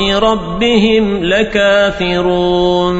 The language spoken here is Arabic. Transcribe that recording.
ربهم لكافرون